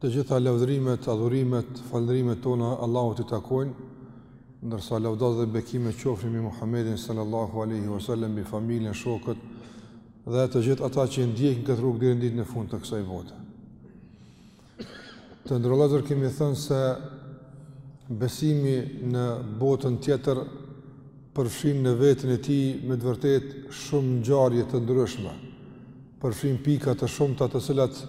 Të gjitha lavdërimet, adhurimet, falënderimet tona Allahut i takojnë, ndërsa lavdat dhe bekimet qofshin mbi Muhammedin sallallahu alaihi wasallam, mbi familjen, shokët dhe të gjithë ata që ndjekin këtë rrugë deri në ditën e fundit të kësaj bote. Të nderuar vëllezër, kemi thënë se besimi në botën tjetër përfshin në veten e tij me të vërtetë shumë ngjarje të ndryshme. Përfshin pika të shumta të cilat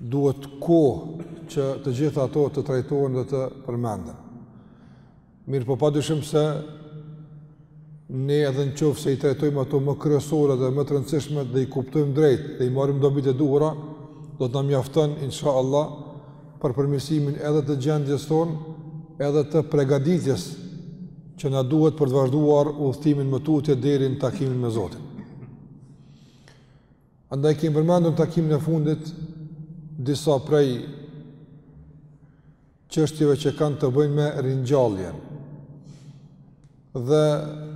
duhet kohë që të gjitha ato të trajtohen dhe të përmenden. Mirëpo pa dyshim se ne edhe në qoftë se i trajtojmë ato më kryesore dhe më të rëndësishme dhe i kuptojmë drejt dhe i marrim dobitë e duhura, do të na mjafton, inshallah, për përmirësimin edhe të gjendjes tonë, edhe të pregaditjes që na duhet për të vazhduar udhëtimin më tutje deri në takimin me Zotin. Andaj kemi përmendur në takimin e fundit disa prej çështjeve që kanë të bëjnë me ringjalljen. Dhe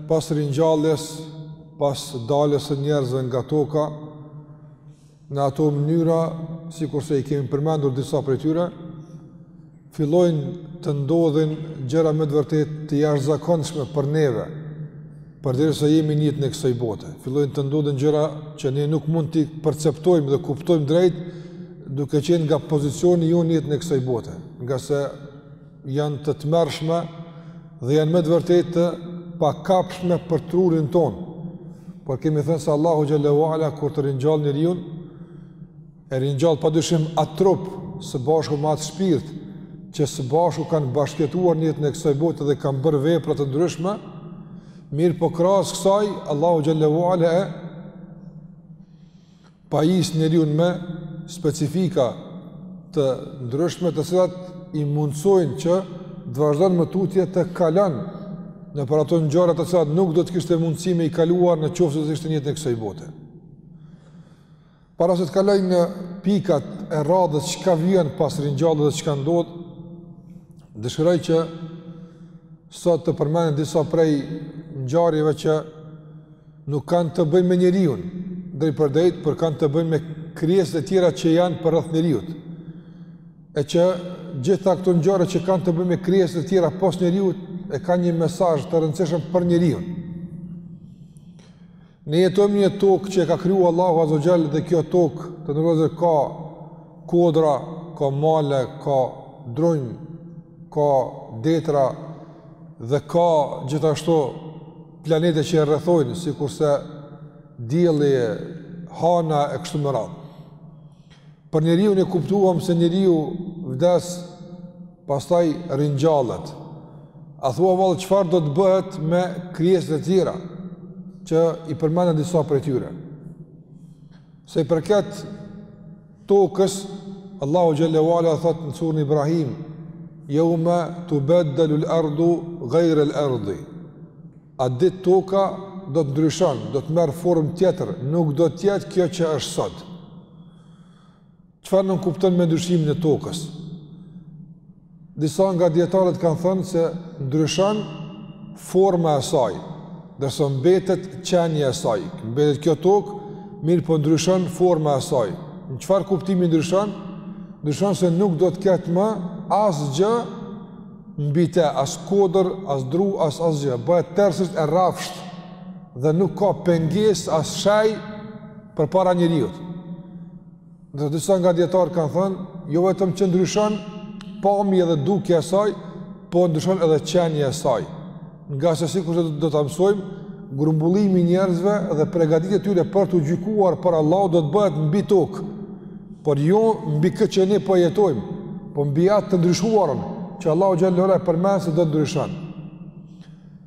pas ringjalljes, pas daljes së njerëzve nga toka, në ato mënyra, sikurse i kemi përmendur disa prej tyre, fillojnë të ndodhin gjëra me të vërtetë të jashtëzakonshme për neve, përderisa jemi në jetën e kësaj bote. Fillojnë të ndodhin gjëra që ne nuk mund t'i perceptojmë dhe kuptojmë drejt, duke qenë nga pozicioni ynë në jetën e kësaj bote, ngase janë të tmerrshme dhe janë me të vërtetë të pakapshme për trurin tonë. Por kemi thënë se Allahu xhelle ue ala, kur ta ringjallë njeriun, E ringjall pa dyshim atë trup së bashku me atë shpirt që së bashku kanë bashkëjetuar në jetën e kësaj bote dhe kanë bërë vepra të ndryshme, mirëpo krahas kësaj Allahu xhelle ue ala e pajis njeriun me specifika të ndryshme të cilat i mundësojnë që të vazhdon më tutje të kalon nëpër ato ngjarje të cilat nuk do të kishte mundësi me i kaluar në qoftë se do të ishte në jetën e kësaj bote. Para se të kaloj në pikat e radhës çka vjen pas ringjalljes dhe çka ndodh, dëshiroj që sot të përmend disa prej ngjarjeve që nuk kanë të bëjnë me njeriun, drejtpërdrejt, por kanë të bëjnë me krijesat e tjera që janë përreth njeriut. E që gjitha këto ngjarje që kanë të bëjnë me krijesat e tjera pos njeriut, e kanë një mesazh të rëndësishëm për njeriun. Ne jetojmë në një tokë që e ka kriju Allahu Azza ue Xhel dhe kjo tokë të nderuar ka kodra, ka male, ka drunj, ka detra dhe ka gjithashtu planete që e rrethojnë, sikurse dielli, hana e kështu me radhë. Për njeriun ne kuptuam se njeriu vdes Pastaj ringjallet. A thua vallë çfarë do të bëhet me krijesat e tjera që i përmendëm disa prej tyre? Sa i përket tokës, Allahu xhelle ue ala thotë në surën Ibrahim, "Yawma tubaddalu al-ardu ghayra al-ardi." Atë ditë toka do të ndryshon, do të merr formë tjetër, nuk do të jetë kjo që është sot. Çfarë nënkupton me ndryshimin e tokës? Disa nga dijetarët kanë thënë se ndryshon forma e saj, ndërsa mbetet qenia e saj, mbetet kjo tokë, mirëpo ndryshon forma e saj. Në çfarë kuptimi ndryshon? Ndryshon se nuk do të ketë më asgjë mbi te, as kodër, as dru, as asgjë, bëhet tërësisht e rafsht dhe nuk ka pengesë as shej përpara njeriut. Ndërsa disa nga dijetarët kanë thënë, jo vetëm që ndryshon pamja dhe dukja e saj, por ndryshon edhe qenia e saj. Ngase sikurse do ta mësojmë, grumbullimi i njerëzve dhe përgatitja e tyre për t'u gjykuar para Allahut do të bëhet mbi tokë. Por jo mbi këtë që ne po jetojmë, por mbi atë të ndryshuarën që Allahu xhelle ue ala përmend se do të ndryshon.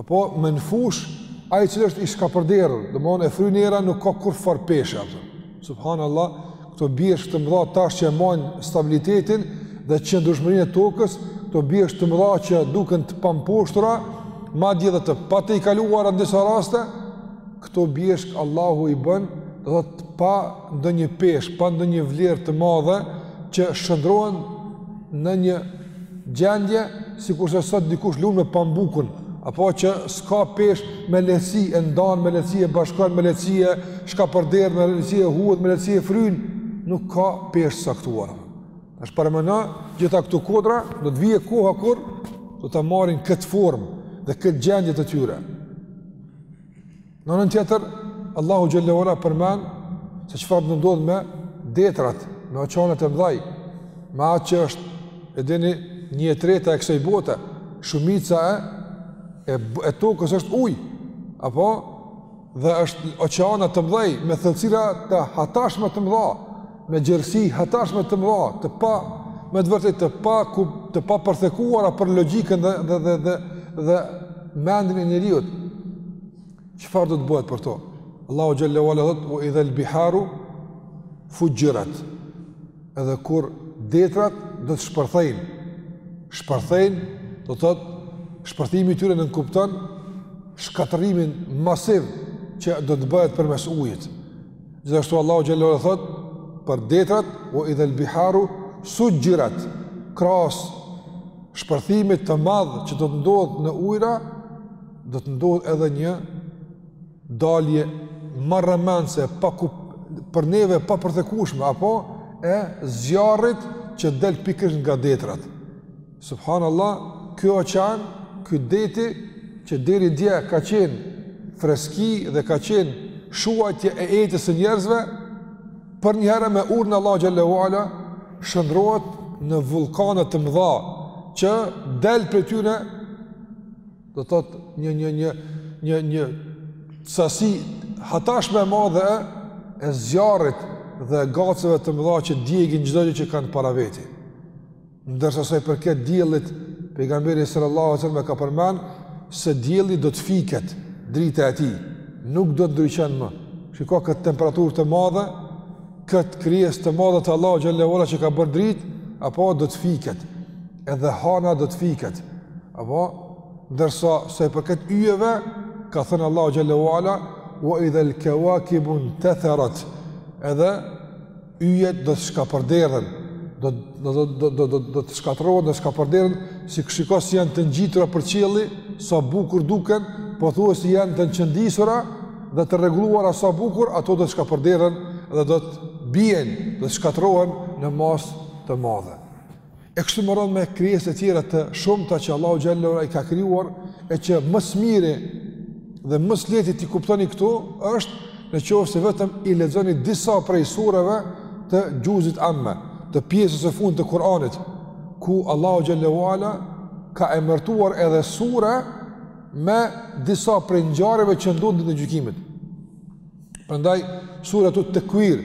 Apo mëndafsh, i cili është i shkapërderdhur, domethënë e fryn era nuk ka kurrfarë peshe, apo. Subhanallah, këto bjeshkë të mëdha tash që e majnë stabilitetin dhe qëndrueshmërinë e tokës, këto bjeshkë të mëdha që duken të pamposhtura, madje dhe të patejkaluara në disa raste, këto bjeshkë Allahu i bën, domethënë pa ndonjë peshë, pa ndonjë vlerë të madhe, që shndërrohen në një gjendje sikurse sot dikush lun me pambukën apo që s'ka peshë me lehtësi e ndan me lehtësi e bashkon me lehtësi e shkapërderdh me lehtësi e hudh me lehtësi e fryn nuk ka peshë të caktuar tash paramendo gjitha këto kodra do të vijë koha kur do të marrin këtë formë dhe këtë gjendje të tyre Në anën tjetër, Allahu xhelle ue ala përmend se çfarë do të ndodhë me detrat, me oqeanet e mdhaj, me atë që është e dini një e treta e kësaj bote, shumica e e, e tokës është ujë. Apo dhe është oqeane të mdhaj me thellësira të hatashme të mëdha. me gjerësi hatashme të mëdha, të pa me të vërtetë të pa ku të papërthekuara për logjikën dhe dhe dhe dhe, dhe mendjen e njeriut. Çfarë do të bëhet për to? Allahu xhelle ue ala thotë ue idha el biharu fuxhxhirat. Edhe kur detrat do të shpërthejnë. Shpërthejnë, do të thotë shpërthimi i tyre nënkupton shkatërrimin masiv që do të bëhet përmes ujit. Gjithashtu Allahu xhelle ue ala thotë për detrat ue idha el biharu suxhxhirat krahas shpërthimit të madh që do të ndodhë në ujëra do të ndodhë edhe një dalje marramendëse pa ku për neve papërthekueshme apo e zjarrit që del pikërisht nga detrat Subhanallah, ky oqean, ky deti që deri dje ka qenë freski dhe ka qenë shuajtje e etjes së njerëzve, përnjëherë me urdhrin e Allahut xhelle ue ala shndërrohet në vullkane të mëdha që del prej tyre do të thotë një një një një një sasi hatashme e madhe e zjarrit dhe gacëve të mëdha që djegin çdo gjë që kanë para veti. Ndërsa sa i përket diellit, pejgamberi sallallahu alejhi ue selem e ka përmend se dielli do të fiket drita e tij, nuk do të ndriçon më. Shiko këtë temperaturë të madhe, këtë krijesë të madhe të Allahut xhelle ue ala që ka bërë dritë, apo do të fiket. Edhe hana do të fiket. Apo ndërsa sa i përket yjeve, ka thënë Allahu xhallahu ala, "Ue idha el-keuakibu intetherat." Edhe Yjet do të shkapërderdhen, do do do do do do do të shkatërrohen, do të shkapërderdhen si shiko si janë të ngjitura për qielli, sa bukur duken, pothuajse janë të qëndisura dhe të rregulluara sa bukur, ato do të shkapërderdhen dhe do të bien, do të shkatërrohen në masë të madhe. E kështu me rend me krijesat e tjera të shumta që Allahu xhelle ue ala i ka krijuar e që më së miri dhe më së lehti t'i kuptoni këtu është në qoftë se vetëm i lexoni disa prej sureve të xhuzit amme, të pjesës së fundit të Kuranit, ku Allahu xhelle ue ala ka emërtuar edhe sure me disa prej ngjarjeve që ndodhin ditën e gjykimit. Prandaj suretu Tekuir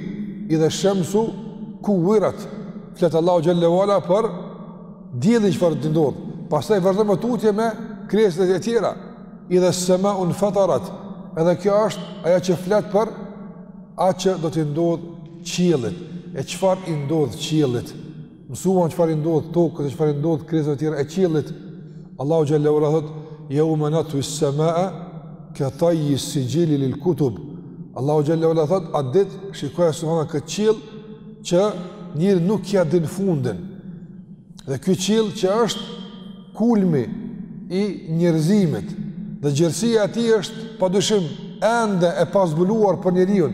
idha shemsu kuvirat flet Allahu xhelle ue ala për diellin çfarë do t'i ndodhë, pastaj vazhdon më tutje me krijesat e tjera, idha semaun fetarat, edhe kjo është ajo që flet për atë që do t'i ndodhë qiellit, e çfarë i ndodh qiellit, mësuam çfarë i ndodh tokës dhe çfarë i ndodh krijesave të tjera e qiellit. Allahu xhallahu ora thot: "Yauma natwi as-samaa ka tayyi as-sijil lil-kutub." Allahu xhelle ue ala thot: "Atë dit shikoje subhana kët qiell që njeri nuk ia din fundin." Dhe ky qiell që është kulmi i njerëzimit dhe gjerësia e tij është padyshim ende e pazbuluar për njeriun.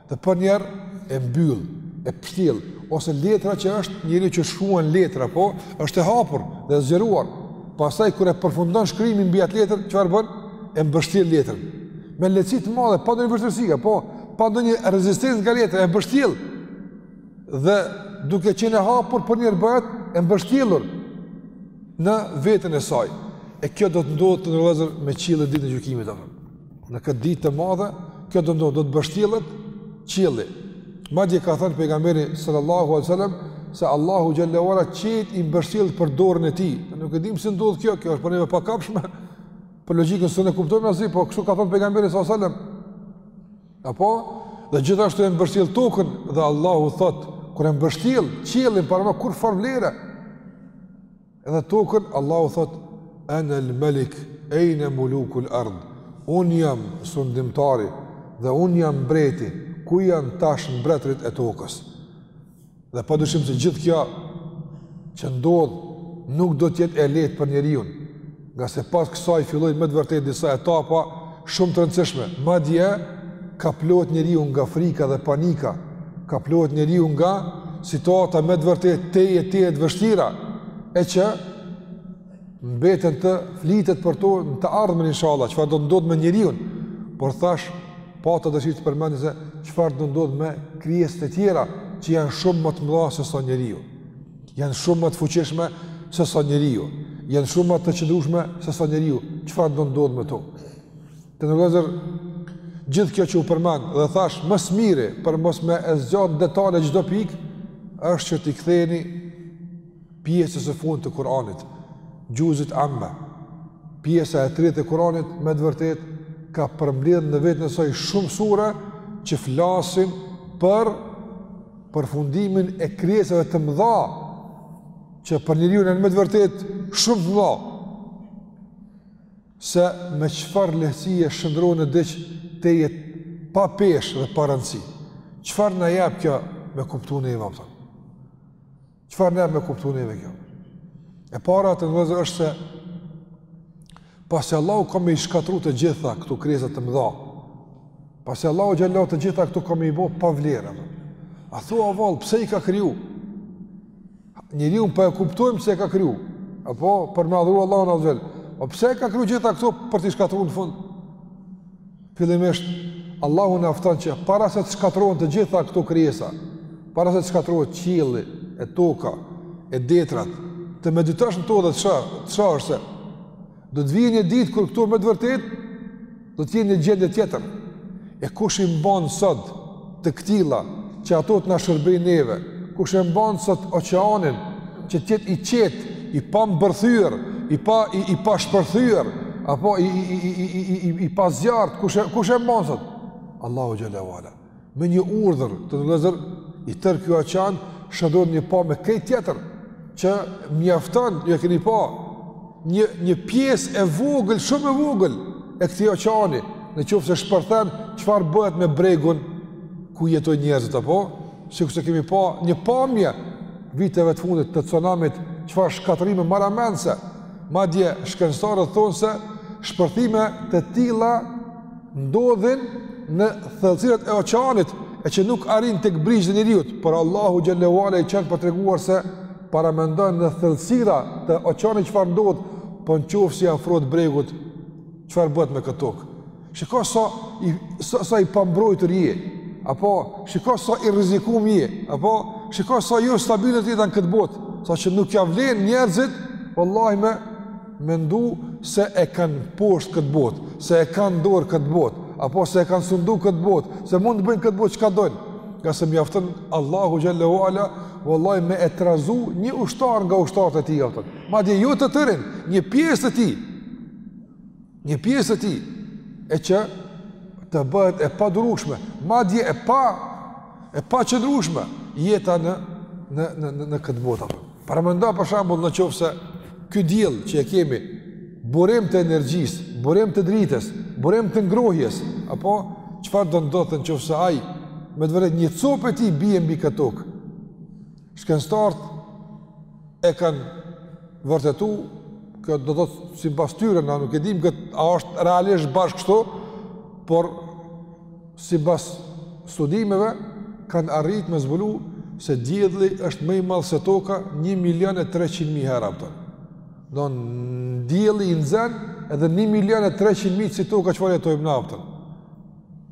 Dhe përnjëherë e mbyll, e pështjell, ose letra që është njeriu që shkruan letra, po, është e hapur dhe e zgjeruar. Pastaj kur e përfundon shkrimin mbi atë letër, çfarë bën? E mbështjell letrën. Me lehtësi të madhe, pa ndonjë vështirësi, po, pa ndonjë rezistencë nga letra, e mbështjell. Dhe duke qenë e hapur përnjëherë bëhet e mbështjellur në veten e saj. E kjo do të ndodhë të nderuar vëllezër me qiellin ditën e gjykimit atë. Në këtë ditë të madhe, kjo do ndodhë, do të mbështillet qielli. Madje ka thënë pejgamberi sallallahu alai sallam, se Allahu xhelle ue ala krejt i mbështjell për dorën e tij. Nuk e dimë si ndodhë kjo, kjo është për neve e pakapshme, për logikën s'e kuptojmë asi, po kështu ka thënë pejgamberi sallallahu alai sallam. Apo, dhe gjithashtu e mbështjell tokën, dhe Allahu thotë, kur e mbështjell qiellin pra më kurrfarë vlere, Edhe tokën Allahu thot ana al malik ayna muluk al ard un jam sundimtari dhe un jam mbreti ku janë tash mbretërit e tokës dhe pa dyshim se gjithë kjo që ndodh nuk do të jetë e lehtë për njeriun Ngase pas kësaj fillojnë me të vërtet disa etapa shumë të rëndësishme. Madje, kaplohet njeriu nga frika dhe panika, kaplohet njeriu nga situata me të vërtet tejet tejet të vështira, e që mbeten të flitet për to në të ardhmen inshallah, çfarë do të ndodhë me njeriun, por thash, pata dëshirë të përmendi se çfarë do të ndodhë me krijesat e tjera që janë shumë më të mëdha se sa njeriu. Janë shumë më të fuqishme se sa njeriu. Janë shumë më të qëndrueshme se sa njeriu. Çfarë do ndodh me to? Të nderuar vëllezër gjithë kjo që u përmend dhe thash më së miri për mos më e zgjat detale çdo pik është që t'i ktheheni pjesës së fundit të Kuranit, gjuzit amma. Pjesa e tretë e Kuranit me të vërtet ka përmbledh në vetën e saj shumë sure që flasin për përfundimin e krijesave të mëdha që për njeriun janë me të vërtet shumë të mëdha se me çfarë lehtësie shndërrohen në diç tejet pa peshë dhe pa rëndësi. Çfarë na jep kjo me kuptu ne vëmë? Çfarë na jep me kuptu neve kjo? E para vëllezër është se pasi Allahu ka me i shkatru të gjitha këto krijesa të mëdha, pasi Allahu xhela të gjitha këto ka me i bo pa vlerë, a thua vallë, pse i ka kriju? Njeriun po e kuptojmë pse e ka kriju, apo për me adhru Allahun azze ve xhel, o pse i ka kriju gjitha këto për t'i shkatru në fund? Fillimisht, Allahu na fton që para se të shkatërrohen të gjitha këto krijesa, para se të shkatërrohet qielli, e toka, e detrat, të meditosh në to dhe të shohësh, të shohësh se do të vijë një ditë kur këto me të vërtetë do të jenë në gjendje tjetër. E kush i mban sot të këtilla që ato të na shërbejnë neve, kush e mban sot oqeanin që të jetë i qetë, i pambërthyer, i pa i, i pashpërthyer, apo i i i i i i, i pa zjarr, kush e kush e mban sot? Allahu xhele ue ala. Me një urdhër të Allahut i tërë ky oqean shndërrohet në pamje krejt tjetër që mjafton, ju e keni pa. një një pjesë e vogël, shumë e vogël e këtij oqeani, në qoftë se shpërthen, çfarë bëhet me bregun ku jetojnë njerëzit apo? Sikurse kemi pa në pamje viteve të fundit të tsunamit, çfarë shkatërrime marramendëse. Madje shkencëtarët thonë se shpërthime të tilla ndodhin në thellësirat e oqeanit, e që nuk arrin tek brigjet e njeriut, por Allahu xhele ue ala është kah po tregon se paramendo në thellësira të oqeanit çfarë ndodh, po në qoftë se i afrohet bregut, çfarë bëhet me këtë tokë? Shiko sa i, sa, sa i pambrojtur je. Apo shiko sa i rrezikum je. Apo shiko sa jostabile është jeta në këtë botë, saqë nuk ia vlen njerëzit, vallahi me mendu se e kanë poshtë këtë botë, se e kanë n'dorë këtë botë, apo se e kanë sundu këtë botë, se mund të bëjnë n'këtë botë çka dojnë, ngase mjafton Allahu xhele ue ala Vallahi me e trazu një ushtar nga ushtarët e tij, atë. Madje jo të tërin, një pjesë të tij, një pjesë të tij, e që të bëhet e padurushme, madje e pa, e paqëndrushme, jeta në, në, në, në, në këtë botë. Paramendo për shambull në qoftë se Ky diell që e kemi burim të energjisë, burim të dritës, burim të ngrohjes, apo çfarë do ndodhte n'qoftë se ai me të vërtetë një copë e tij bie mbi këtë tokë? Shkencëtarët e kanë vërtetu, kjo do të thotë sipas tyre, na nuk e dimë këtë, a është realisht bash kështu, por Sipas studimeve kanë arrit me zbulu se dielli është më i madh se toka një milion e treqind mijë herë, a kupton. Domethënë dielli i nxen edhe një milion e treqind mijë si toka çfarë jetojmë na, a kupton.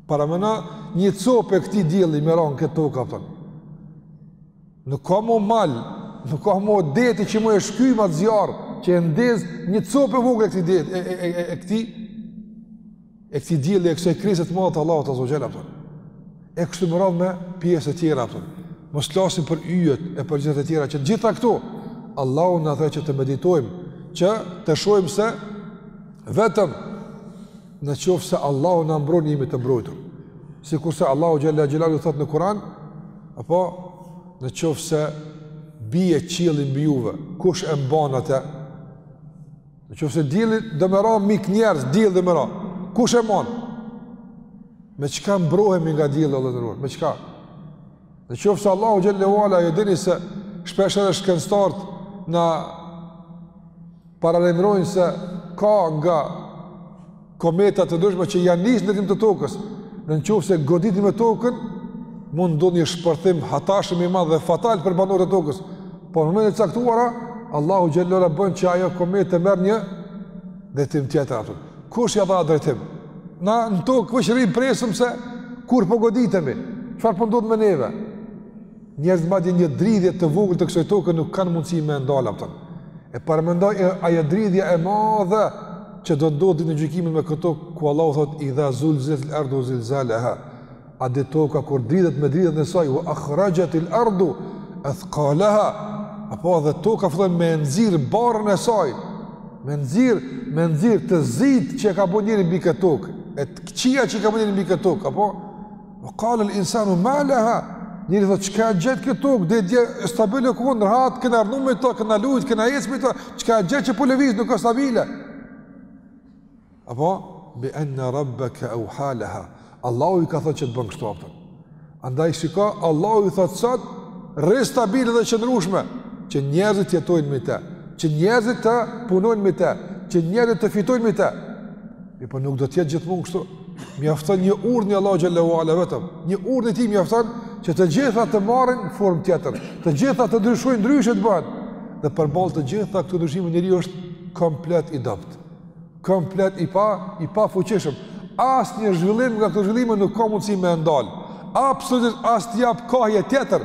Paramendo një copë e këtij dielli me ra n'këtë tokë, a kupton. Nuk ka më mal, nuk ka më deti që me e shkym atë zjarr, që e ndez një copë e vogël e këtij deti, e, e, e, e, e këtij e këtij dielli e kësaj krijese të madhe të Allahut azze ue xhel, a kupton. E kështu me radhë me pjesë të tjera, a kupton. Mos flasim për yjet e për gjëra të tjera që të gjitha këto Allahu na dha që të meditojmë, që të shohim se vetëm në qoftë se Allahu na mbron jemi të mbrojtur. Sikurse Allahu xhele xhelaluhu thotë në Kur'an, apo në qoftë se bie qielli mbi juve, kush e mban atë? Në qoftë se dielli do me ra mbi njerëz, dielli do me ra, kush e mon? Me çka mbrohemi nga dielli, o të nderuar, me çka? Në qoftë se Allahu xhele ue ala, e dini se shpeshherë shkencëtarët na paralajmërojnë se ka nga kometa të ndryshme që janë nisë në drejtim të tokës, dhe në qoftë se goditen me tokën, mund ndodhë një shpërthim hatashëm i madh dhe fatal për banorët e tokës. Por në momentin e caktuar, Allahu xhele ue ala bën që ajo kometë të marrë një drejtim tjetër, a kupton. Kush ia dha drejtim? Na në tokë veç rrimë presim se kur po goditemi, çfarë po ndodh me neve? Njerëzit madje një dridhje të vogël të kësaj toke nuk kanë mundësi me e ndal, a kupton. E paramendo ajo dridhje e madhe që do të ndodhë ditën e gjykimit me këtë tokë ku Allahu thotë idha zulziletil ardu zilzalaha a dhe toka kur dridhet me dridhjen e saj ue akhrexhetil ardu ethkaleha apo dhe toka fillon me nxirr barrën e saj me nxirr, me nxirr të zitë që ka bo njeri mbi këtë tokë e të këqija që ka bo njeri mbi këtë tokë apo Ue kalel insanu ma leha, njeri thot, çka e gjet këtë tokë, deri dje stabile u kon rahat, kena rrnu mbi to, kena lujt, kena ec mbi to, çka e gjet që po lëviz nuk ka stabile. Apo, bi enne rabbeke euha leha, Allahu i ka thon që të bën kështu, a kupton. Andaj shiko, Allahu i thot sot, rri stabile dhe e qëndrueshme, që njerëzit të jetojnë mbi te, që njerëzit të punojnë mbi te, që njerëzit të fitojnë mbi te. Mirëpo nuk do të jetë gjithmonë kështu. Mjafton një urdhër i Allahut xhele ue ala vetëm. Një urdhër i tij mjafton që të gjitha të marrin formë tjetër. Të gjitha të ndryshojnë ndryshe të bëhen. Dhe përballë të gjitha këto ndryshime njeriu është komplet i dobët. Komplet i pa i pafuqishëm. Asnjë zhvillim nga këto zhvillime nuk ka mundësi me e ndal. Absolutisht as të jap kahje tjetër.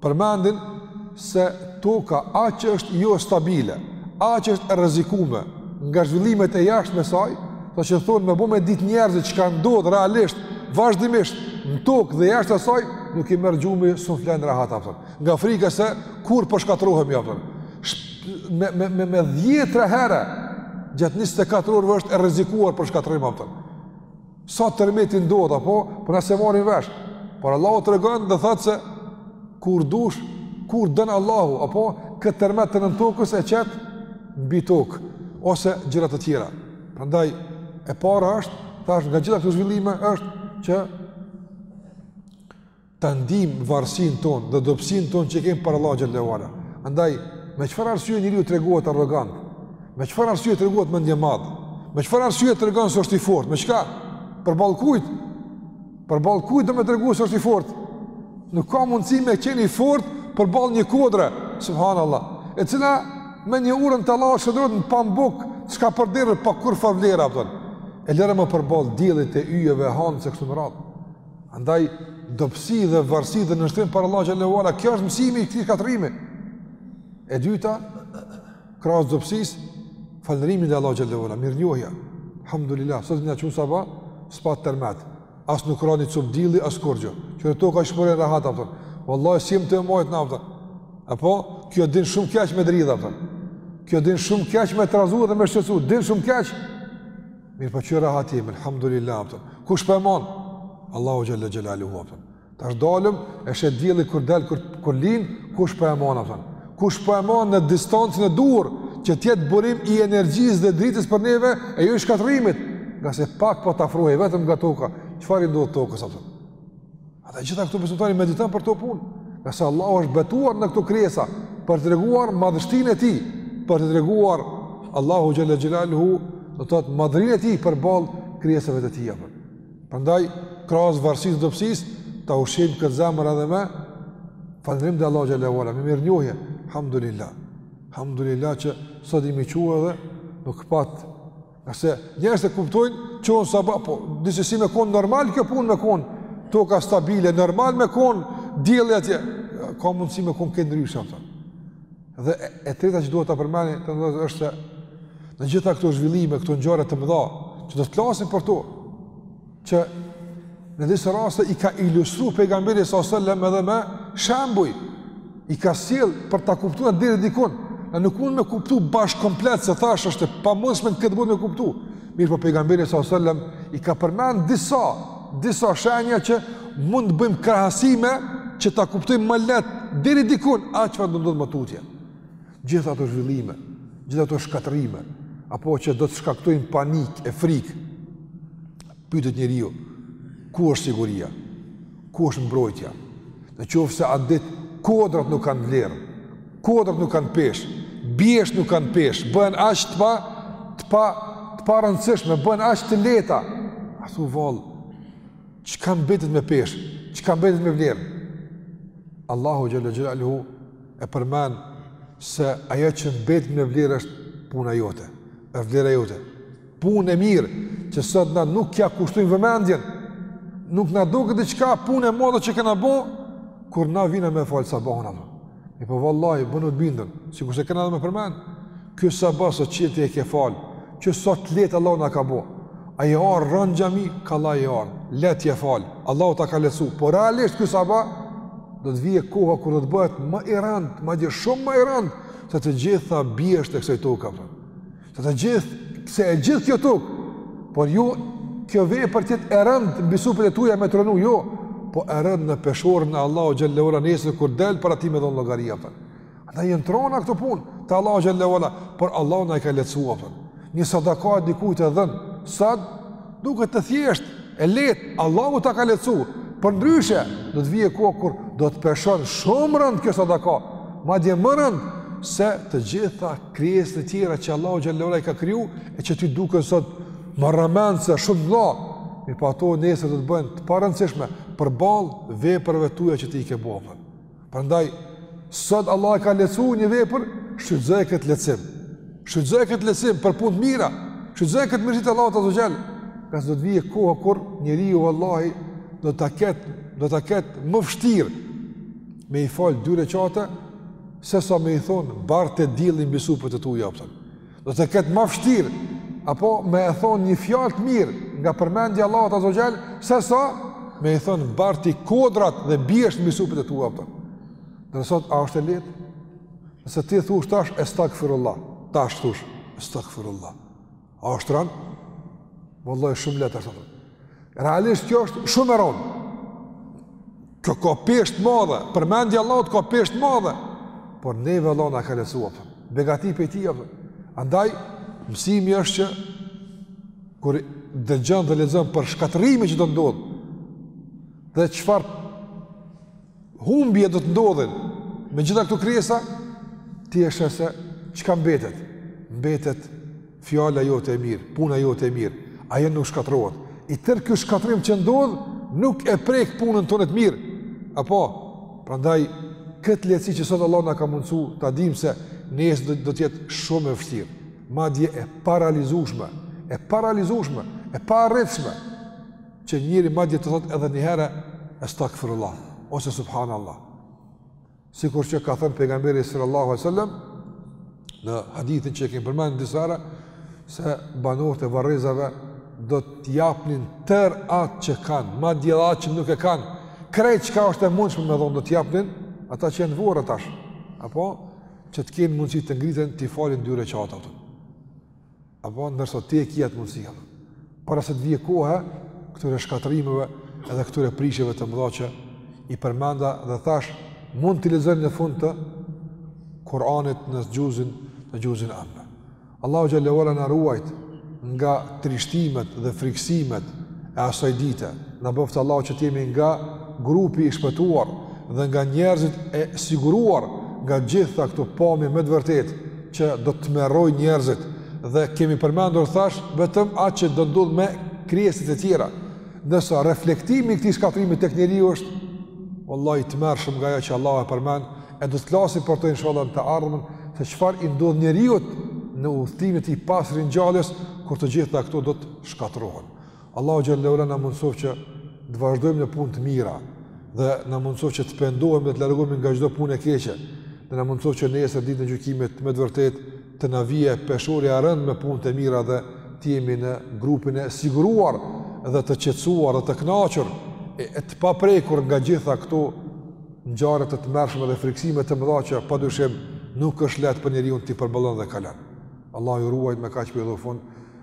përmendin se toka aq që është jo stabile, aq që është e rrezikuar nga zhvillimet e jashtme saj, saqë thonë me bo me ditë njerëzit çka ndodh realisht vazhdimisht në tokë dhe jashtë asaj nuk i merr gjumi sun flen rahat apo nga frika se kur po shkatërrohemi apo me me me me dhjetra herë gjatë 24 orëve është e rrezikuar për shkatërrim apo Sa tërmeti ndodh, apo, po na s'e marrim vesh. Por Allahu tregon dhe thotë se, kur dush, kur don Allahu, apo, këtë tërmet të nëntokës e qet mbi tokë, ose gjëra të tjera. Prandaj, e para është, tash nga gjitha këto zhvillime, është që ta ndijmë varësinë tonë dhe dobësinë tonë që kemi për Allah xhel-le ve ala. Andaj me çfarë arsye njeriu tregohet arrogant? Me çfarë arsye tregohet mendjemadh? Me çfarë arsye tregon se është i fortë? Me çka? Përballë kujt? Përballë kujt do me tregu se është i fortë. Nuk ka mundësi me qenë i fortë përballë një kodre, subhanallahu. E cila me një urdhër të Allahut shndërrohet në pambuk, shkapërderdhet pa kurrfarë vlere, a kupton. E lëre më përballë diellit e yjeve hanës e kështu me radhë. Andaj dobësi dhe varësi dhe nënshtrim për Allah xhel-le ve ala, kjo është mësimi i këtij shkatërrimi. E dyta, krahas dobësisë, falënderimi ndaj Allah xhel-le ve ala, mirënjohja. Alhamdulillah, sot jem çu n'sabah, s'pat tërmet. As nuk ra ni copë dilli as kurrgjo, toka po rri rahat apo. Vallahi s'jem tu e majt na apo. Apo kjo din shumë keq me dridh apo. Kjo din shumë keq me trazu dhe me shqetësu, din shumë keq. Mirëpo qe rahat jemi, alhamdulillah, a kupton. Kush po e man? Allahu xhel-le xhelaluhu, a kupton. Tash dalim, e sheh dielli kur del, kur, kur lind, kush po e man, a kupton. Kush po e man në distancën e duhur, që të jetë burim i energjisë dhe dritës për neve, e jo i shkatërrimit, ngase pak po të afrohej, vetëm nga toka, çfarë i ndodh tokës, a kupton. Edhe gjitha këto besimtari mediton për këto punë, ngase Allahu është betuar në këto krijesa, për të treguar madhështinë e tij, për të treguar Allahu xhel-le xhelaluhu, do të thotë madhërinë e tij përballë krijesave të tija. Prandaj, krahas varësisë e dobësisë, ta ushqejmë këtë zemër edhe me, falënderim ndaj Allah xhelaluhu, me mirënjohje, hamdulillah, hamdulillah që sot jemi çu dhe nuk pat Ngase njerëzit e kuptojnë, çohen sabah, po, disi si me konë normal, kjo punë me konë, toka stabile, normal me konë, dielli atje, ka mundësi me konë krejt ndryshe, a kupton. Dhe e, e treta që duhet ta përmendim, të në është se, në gjitha këto zhvillime, këto ngjarje të mëdha, që do të flasim për to, që në disa raste i ka ilustru pejgamberi sa selam edhe me shembuj i ka sjell për ta kuptuar deri dikun. Na nuk mund me kuptu bash komplet se thash është e pamundshme në këtë botë me kuptu. Mirëpo pejgamberi sa selam i ka përmend disa disa shenja që mund të bëjmë krahasime që ta kuptojmë ma lehtë deri dikun atë çfarë do të thotë ma tutje. Gjithë ato zhvillime, gjithë ato shkatërrime, apo që do të shkaktojnë panik e frikë, pytet njeriu, ku është siguria, ku është mbrojtja, në qoftë se atë ditë, kodrat nuk kanë vlerë, kodrat nuk kanë peshë, bjeshkët nuk kanë peshë, bëhen aq të pa, të pa, të parëndësishme, bëhen aq të lehta, a thu vallë, çka mbetet me peshë, çka mbetet me vlerë, Allahu xhele xhelaluhu, e përmend se ajo që mbet me vlerë është puna jote, është vlera jote. Punë e mirë që sot na nuk ja kushtojmë vëmendjen. Nuk na duket diçka punë e madhe që kena bo kur na vina me fal sabahun atë. Mirëpo vallahi bonu i bindun, sikur se kena me përmend. Ky sabah sot që ti e ke fal, që sot të lehtë Allahu na ka bo, a je ardh në xhami, kollaj je ardh, lehtë je fal, Allahu ta ka lehtësu, por realisht ky sabah, do të vijë koha kur do të bëhet më i rënd, madje shumë më i rënd, se të gjitha bjeshkët e kësaj toke, për. se të gjithë, se e gjithë kjo tokë, por jo, kjo vepër t'jetë e rënd, mbi supet e tuja me të rënu, jo, po e rënd në peshorën e Allahut xhele ve ala nesër, kur del para tij me dhonë llogari, për. Andaj janë t'rona këto punë, te Allahu xhele ve ala, por Allahu na e ka lehtësu atë. Një sadaka dikujt e dhën, sot duket të thjesht, e lehtë, Allahu ta ka lehtësu. Përndryshe, do të vijë kohë kur do të peshon shumë rënd kjo sadaka, madje më rënd se të gjitha krijesat e tjera që Allahu xhele ve ala i ka kriju e që ty duken sot marramendëse shumë t'mdha, mirëpo ato nesër do të bëhen të parëndësishme përballë veprave tuja që ti i ke bo. Prandaj sot Allah e ka lehtësu një vepër, shfrytëzoje këtë lehtësim. Shfrytëzoje këtë lehtësim për punë të mira. Shfrytëzoje këtë mirësi të Allahut azza ve xhel. Ngase do të vije koha kur njeriu vallahi do ta ket, do ta ket më vështirë me i fal dy reqate se sa me i thon barte diellin mbi supet e tua apo. Do ta ketë ma vështirë apo me e thonë një fjalë të mirë nga përmendja Allahut azza ve xhel, se sa me i thonë barti kodrat dhe bjeshkët mbi supet e tua ato. Do të thotë a është e lehtë? Nëse ti thush tash estagfirullah, tash thush estagfirullah. A është rënd? Vallahi shumë lehtë ato. Realisht kjo është shumë e rëndë. Kjo ka peshë t'madhe, përmendja e Allahut ka peshë t'madhe, por neve Allahu na ka lehtësuar, apo. Begati për ty, apo. Andaj, mësimi është që, kur dëgjon dhe lexon për shkatërrime që do të ndodhin, dhe çfarë humbje do të ndodhin, me gjitha këto krijesa, ti e sheh se çka mbetet? Mbetet Fjala jote e mirë, puna jote e mirë, ajo nuk shkatërrohet. I tërë ky shkatërrim që ndodh, nuk e prek punën tonë të mirë. Apo, prandaj, këtë lehtësi që sot Allahu na ka mundësu, ta dimë se nesër do të jetë shumë e vështirë, madje e parealizueshme, e parealizueshme, e paarritshme, që njeriu madje të thotë edhe njëherë, estagfirullah, ose subhanallah. Sikur që ka thënë pejgamberi sallallahu alajhi wasallam në hadithin që e kemi përmendur disa herë se banorët e varrezave do të japnin tërë atë që kanë, madje edhe atë që nuk e kanë. Krejt çka është e mundshme me dhënë do të japnin ata që janë n'varre tash. Apo që të kenë mundësi të ngriten t'i falin dy rekate, apo. Apo ndërsa ti e ki atë mundësi apo. Para se të vijë koha këtyre shkatërrimeve edhe këtyre prishjeve të mëdha që i përmenda dhe thash mund të lexojmë në fund të Kur'anit në gjuzin në gjuzin amë. Allahu xhallahu ala na ruajt nga trishtimet dhe frikësimet e asaj dite. Na bëftë Allahu që të jemi nga grupi i shpëtuar dhe nga njerëzit e siguruar nga gjitha këto pamje me të vërtetë që do të tmerrojnë njerëzit dhe kemi përmendur thashë vetëm atë që do të ndodhë me krijesat e tjera. Ndërsa reflektimi i këtij shkatërrimi tek njeriu është vallahi i tmerrshëm nga ajo që Allahu e përmend, e do të flasim për të inshallah në të ardhmen se çfarë i ndodh njeriut në udhëtimin e tij pas ringjalljes kur të gjitha këto do të shkatërrohen. Allahu xhel-le ve ala na mundësoftë që të vazhdojmë në punë të mira dhe na mundësoftë që të pendohemi dhe të largohemi nga çdo punë e keqe. Dhe na mundësoftë që nesër ditën e gjykimit me të vërtetë të na vijë peshorja e rëndë me punë të mira dhe të jemi në grupin e siguruar dhe të qetësuar dhe të kënaqur e, e të paprekur nga gjitha këto ngjarje të tmerrshme dhe frikësime të mëdha që pa dyshim nuk është lehtë për njeriun t'i përballon dhe kalon. Allahu ju ruajttë me kaq po i jap fund.